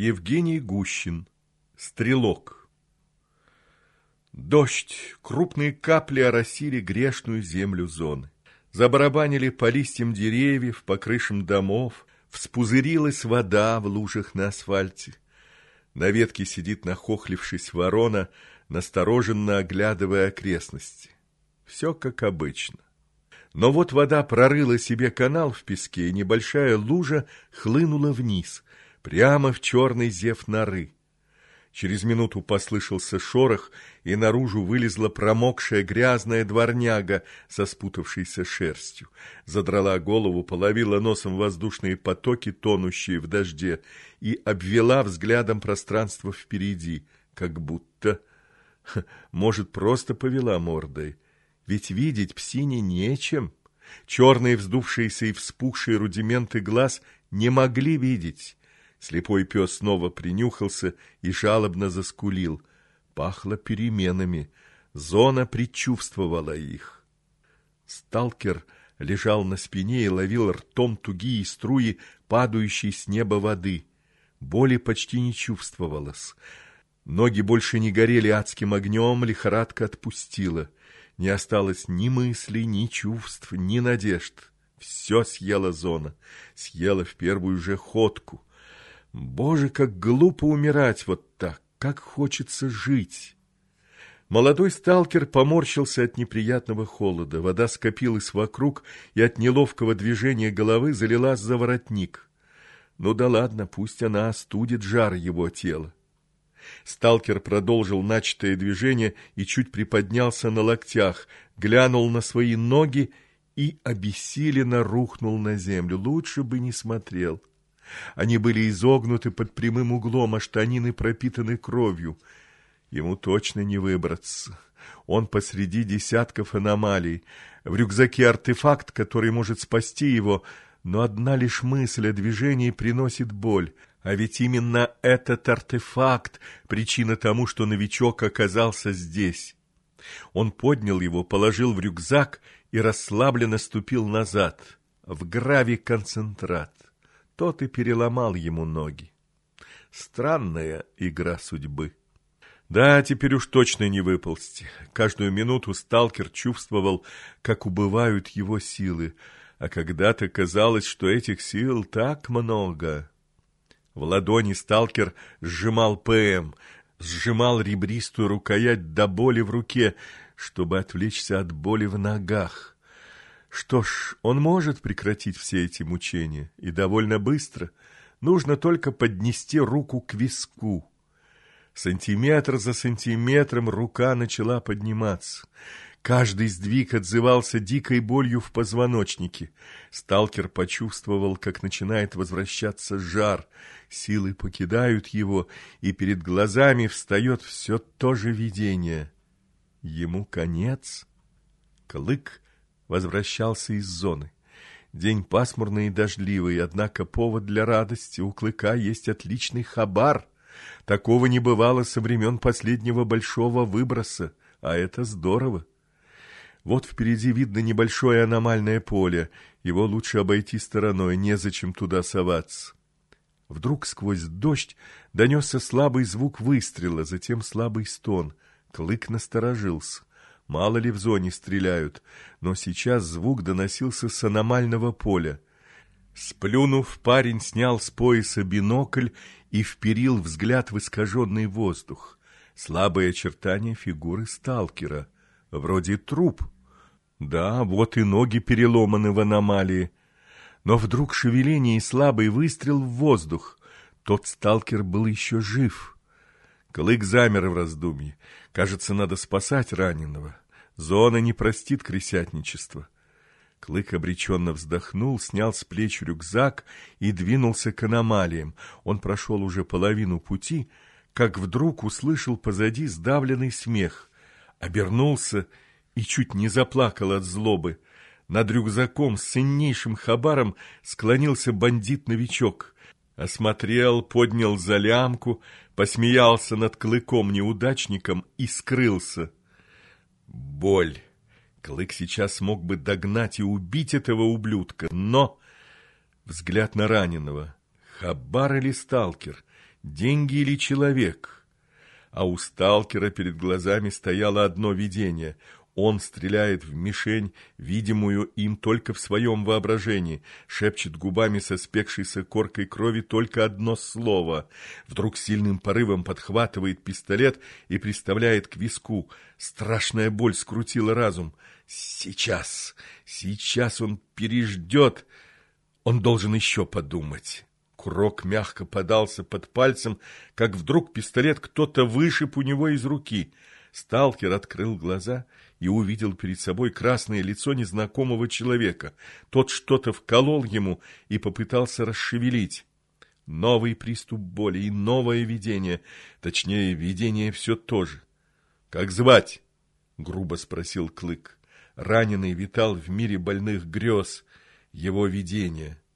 Евгений Гущин. Стрелок. Дождь, крупные капли оросили грешную землю зоны. Забарабанили по листьям деревьев, по крышам домов, Вспузырилась вода в лужах на асфальте. На ветке сидит, нахохлившись, ворона, настороженно оглядывая окрестности. Все как обычно. Но вот вода прорыла себе канал в песке, и небольшая лужа хлынула вниз, прямо в черный зев норы. Через минуту послышался шорох, и наружу вылезла промокшая грязная дворняга со спутавшейся шерстью. Задрала голову, половила носом воздушные потоки, тонущие в дожде, и обвела взглядом пространство впереди, как будто... Может, просто повела мордой. Ведь видеть псине нечем. Черные вздувшиеся и вспухшие рудименты глаз не могли видеть. Слепой пес снова принюхался и жалобно заскулил. Пахло переменами. Зона предчувствовала их. Сталкер лежал на спине и ловил ртом тугие струи, падающей с неба воды. Боли почти не чувствовалось. Ноги больше не горели адским огнем, лихорадка отпустила. Не осталось ни мыслей, ни чувств, ни надежд. Все съела зона, съела в первую же ходку. Боже, как глупо умирать вот так, как хочется жить. Молодой сталкер поморщился от неприятного холода. Вода скопилась вокруг и от неловкого движения головы залилась за воротник. Ну да ладно, пусть она остудит жар его тела. Сталкер продолжил начатое движение и чуть приподнялся на локтях, глянул на свои ноги и обессиленно рухнул на землю. Лучше бы не смотрел. Они были изогнуты под прямым углом, а штанины пропитаны кровью. Ему точно не выбраться. Он посреди десятков аномалий. В рюкзаке артефакт, который может спасти его, но одна лишь мысль о движении приносит боль. А ведь именно этот артефакт — причина тому, что новичок оказался здесь. Он поднял его, положил в рюкзак и расслабленно ступил назад, в гравий-концентрат. Тот и переломал ему ноги. Странная игра судьбы. Да, теперь уж точно не выползти. Каждую минуту сталкер чувствовал, как убывают его силы, а когда-то казалось, что этих сил так много. В ладони сталкер сжимал ПМ, сжимал ребристую рукоять до боли в руке, чтобы отвлечься от боли в ногах. Что ж, он может прекратить все эти мучения, и довольно быстро. Нужно только поднести руку к виску. Сантиметр за сантиметром рука начала подниматься. Каждый сдвиг отзывался дикой болью в позвоночнике. Сталкер почувствовал, как начинает возвращаться жар. Силы покидают его, и перед глазами встает все то же видение. Ему конец. Клык возвращался из зоны. День пасмурный и дождливый, однако повод для радости у Клыка есть отличный хабар. Такого не бывало со времен последнего большого выброса, а это здорово. Вот впереди видно небольшое аномальное поле, его лучше обойти стороной, незачем туда соваться. Вдруг сквозь дождь донесся слабый звук выстрела, затем слабый стон. Клык насторожился. Мало ли в зоне стреляют, но сейчас звук доносился с аномального поля. Сплюнув, парень снял с пояса бинокль и вперил взгляд в искаженный воздух. Слабые очертания фигуры сталкера. Вроде труп. Да, вот и ноги переломаны в аномалии. Но вдруг шевеление и слабый выстрел в воздух. Тот сталкер был еще жив. Клык замер в раздумье. Кажется, надо спасать раненого. Зона не простит крысятничества. Клык обреченно вздохнул, снял с плеч рюкзак и двинулся к аномалиям. Он прошел уже половину пути, как вдруг услышал позади сдавленный смех. Обернулся и чуть не заплакал от злобы. Над рюкзаком с ценнейшим хабаром склонился бандит-новичок. Осмотрел, поднял за лямку, посмеялся над клыком-неудачником и скрылся. Боль. Клык сейчас мог бы догнать и убить этого ублюдка, но... Взгляд на раненого. Хабар или сталкер? деньги или человек. А у сталкера перед глазами стояло одно видение. Он стреляет в мишень, видимую им только в своем воображении, шепчет губами со спекшейся коркой крови только одно слово. Вдруг сильным порывом подхватывает пистолет и приставляет к виску. Страшная боль скрутила разум. Сейчас, сейчас он переждет. Он должен еще подумать. Курок мягко подался под пальцем, как вдруг пистолет кто-то вышиб у него из руки. Сталкер открыл глаза и увидел перед собой красное лицо незнакомого человека. Тот что-то вколол ему и попытался расшевелить. Новый приступ боли и новое видение, точнее, видение все то же. — Как звать? — грубо спросил Клык. Раненый витал в мире больных грез, его видение —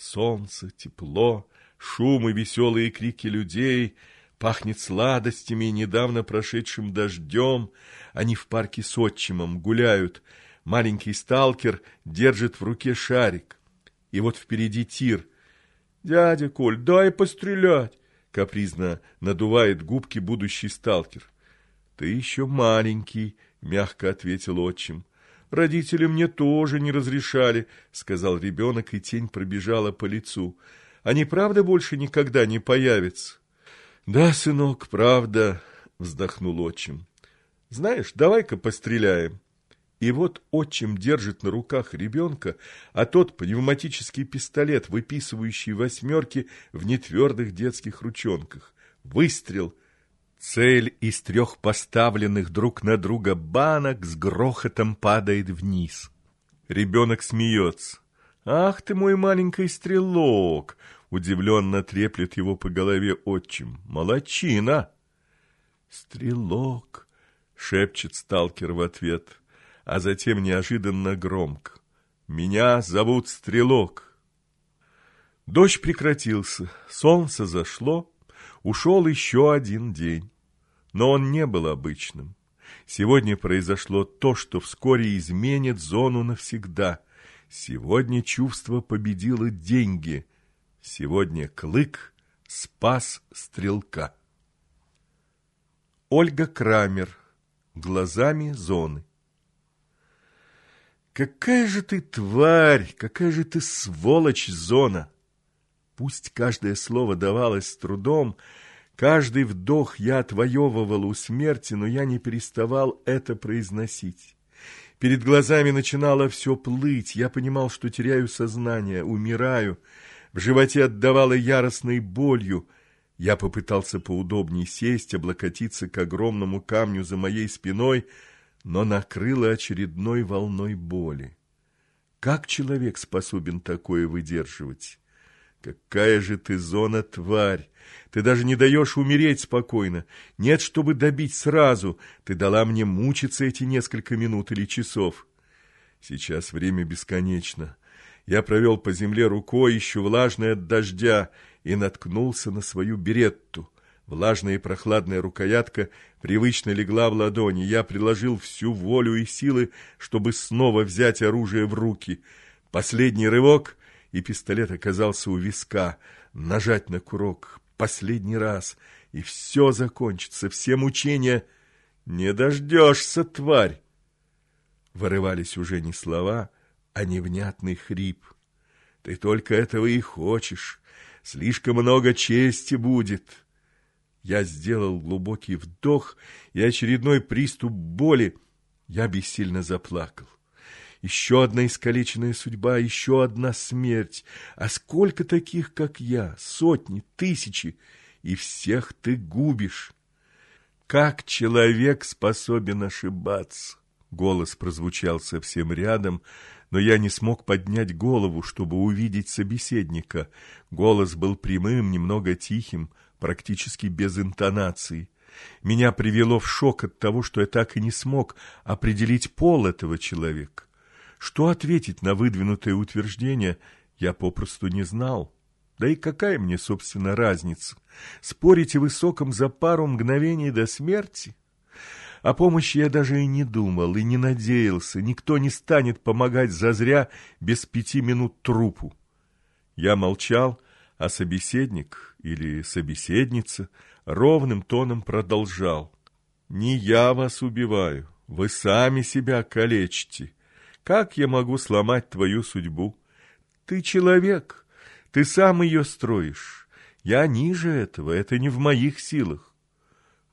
Солнце, тепло, шум и веселые крики людей, пахнет сладостями и недавно прошедшим дождем. Они в парке с отчимом гуляют. Маленький сталкер держит в руке шарик. И вот впереди тир. «Дядя Коль, дай пострелять!» Капризно надувает губки будущий сталкер. «Ты еще маленький», — мягко ответил отчим. Родители мне тоже не разрешали, — сказал ребенок, и тень пробежала по лицу. Они правда больше никогда не появятся? — Да, сынок, правда, — вздохнул отчим. — Знаешь, давай-ка постреляем. И вот отчим держит на руках ребенка, а тот пневматический пистолет, выписывающий восьмерки в нетвердых детских ручонках. Выстрел — Цель из трех поставленных друг на друга банок с грохотом падает вниз. Ребенок смеется. «Ах ты мой маленький стрелок!» Удивленно треплет его по голове отчим. «Молодчина!» «Стрелок!» — шепчет сталкер в ответ, а затем неожиданно громко. «Меня зовут Стрелок!» Дождь прекратился, солнце зашло, ушел еще один день. Но он не был обычным. Сегодня произошло то, что вскоре изменит зону навсегда. Сегодня чувство победило деньги. Сегодня клык спас стрелка. Ольга Крамер. Глазами зоны. Какая же ты тварь, какая же ты сволочь, зона! Пусть каждое слово давалось с трудом, каждый вдох я отвоевывал у смерти, но я не переставал это произносить. Перед глазами начинало все плыть, я понимал, что теряю сознание, умираю, в животе отдавало яростной болью. Я попытался поудобнее сесть, облокотиться к огромному камню за моей спиной, но накрыло очередной волной боли. Как человек способен такое выдерживать? Какая же ты зона, тварь! Ты даже не даешь умереть спокойно. Нет, чтобы добить сразу. Ты дала мне мучиться эти несколько минут или часов. Сейчас время бесконечно. Я провел по земле рукой, еще влажной от дождя, и наткнулся на свою беретту. Влажная и прохладная рукоятка привычно легла в ладони. Я приложил всю волю и силы, чтобы снова взять оружие в руки. Последний рывок — и пистолет оказался у виска. Нажать на курок последний раз, и все закончится, все мучения. «Не дождешься, тварь!» Вырывались уже не слова, а невнятный хрип. «Ты только этого и хочешь. Слишком много чести будет». Я сделал глубокий вдох, и очередной приступ боли. Я бессильно заплакал. Еще одна искалеченная судьба, еще одна смерть. А сколько таких, как я? Сотни, тысячи. И всех ты губишь. Как человек способен ошибаться? Голос прозвучал совсем рядом, но я не смог поднять голову, чтобы увидеть собеседника. Голос был прямым, немного тихим, практически без интонации. Меня привело в шок от того, что я так и не смог определить пол этого человека. Что ответить на выдвинутое утверждение, я попросту не знал. Да и какая мне, собственно, разница? Спорить о высоком за пару мгновений до смерти? О помощи я даже и не думал, и не надеялся. Никто не станет помогать зазря без пяти минут трупу. Я молчал, А собеседник или собеседница ровным тоном продолжал. «Не я вас убиваю, вы сами себя калечите. Как я могу сломать твою судьбу? Ты человек, ты сам ее строишь. Я ниже этого, это не в моих силах.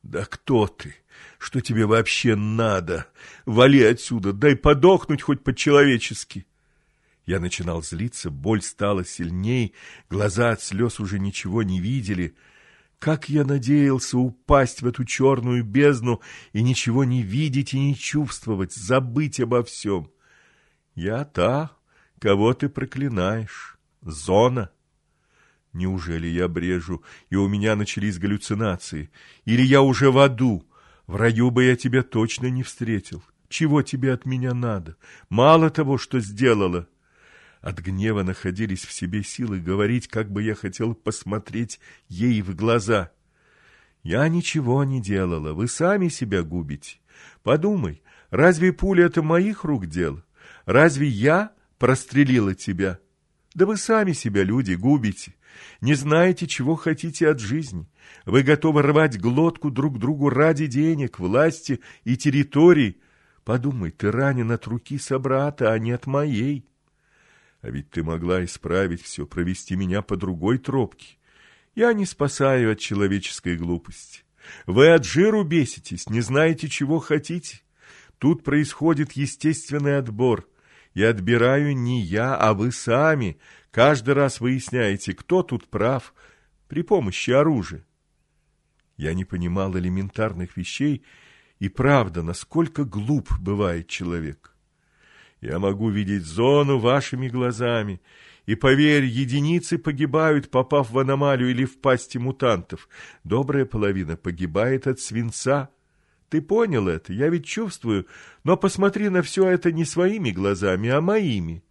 Да кто ты? Что тебе вообще надо? Вали отсюда, дай подохнуть хоть по-человечески. Я начинал злиться, боль стала сильней, глаза от слез уже ничего не видели. Как я надеялся упасть в эту черную бездну и ничего не видеть и не чувствовать, забыть обо всем. Я та, кого ты проклинаешь, зона. Неужели я брежу, и у меня начались галлюцинации? Или я уже в аду? В раю бы я тебя точно не встретил. Чего тебе от меня надо? Мало того, что сделала. От гнева находились в себе силы говорить, как бы я хотел посмотреть ей в глаза. Я ничего не делала, вы сами себя губите. Подумай, разве пуля это моих рук дело? Разве я прострелила тебя? Да вы сами себя, люди, губите. Не знаете, чего хотите от жизни. Вы готовы рвать глотку друг другу ради денег, власти и территорий. Подумай, ты ранен от руки собрата, а не от моей. А ведь ты могла исправить все, провести меня по другой тропке. Я не спасаю от человеческой глупости. Вы от жиру беситесь, не знаете, чего хотите. Тут происходит естественный отбор. И отбираю не я, а вы сами. Каждый раз выясняете, кто тут прав, при помощи оружия. Я не понимал элементарных вещей, и правда, насколько глуп бывает человек. Я могу видеть зону вашими глазами, и, поверь, единицы погибают, попав в аномалию или в пасти мутантов. Добрая половина погибает от свинца. Ты понял это? Я ведь чувствую. Но посмотри на все это не своими глазами, а моими.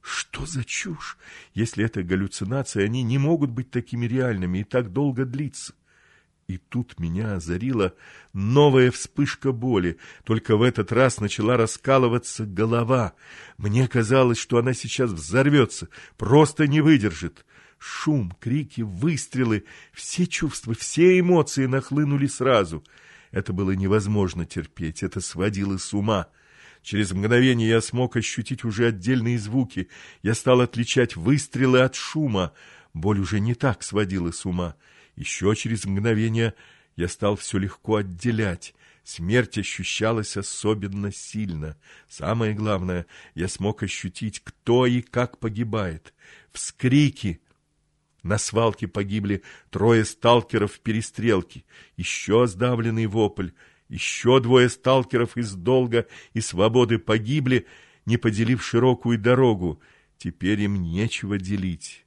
Что за чушь? Если это галлюцинации, они не могут быть такими реальными и так долго длиться. И тут меня озарила новая вспышка боли, только в этот раз начала раскалываться голова. Мне казалось, что она сейчас взорвется, просто не выдержит. Шум, крики, выстрелы, все чувства, все эмоции нахлынули сразу. Это было невозможно терпеть, это сводило с ума. Через мгновение я смог ощутить уже отдельные звуки. Я стал отличать выстрелы от шума. Боль уже не так сводила с ума. Еще через мгновение я стал все легко отделять. Смерть ощущалась особенно сильно. Самое главное, я смог ощутить, кто и как погибает. Вскрики. На свалке погибли трое сталкеров в перестрелке. Еще сдавленный вопль. Еще двое сталкеров из долга и свободы погибли, не поделив широкую дорогу. Теперь им нечего делить.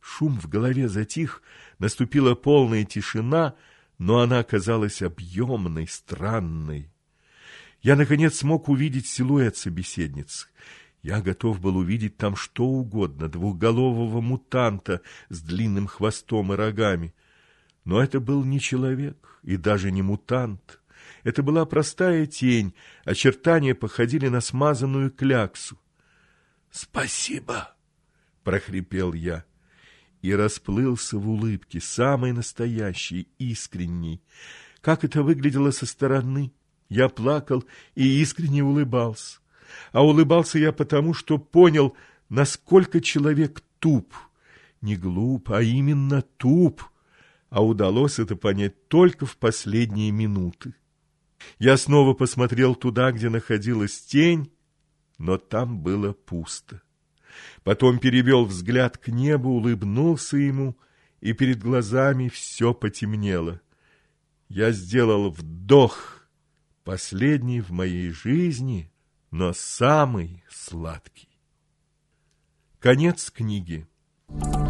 Шум в голове затих, наступила полная тишина, но она оказалась объемной, странной. Я, наконец, смог увидеть силуэт собеседницы. Я готов был увидеть там что угодно, двухголового мутанта с длинным хвостом и рогами. Но это был не человек и даже не мутант. Это была простая тень, очертания походили на смазанную кляксу. «Спасибо!» — прохрипел я и расплылся в улыбке, самой настоящей, искренней. Как это выглядело со стороны? Я плакал и искренне улыбался. А улыбался я потому, что понял, насколько человек туп. Не глуп, а именно туп. А удалось это понять только в последние минуты. Я снова посмотрел туда, где находилась тень, но там было пусто. Потом перевел взгляд к небу, улыбнулся ему, и перед глазами все потемнело. Я сделал вдох, последний в моей жизни, но самый сладкий. Конец книги. Thank you.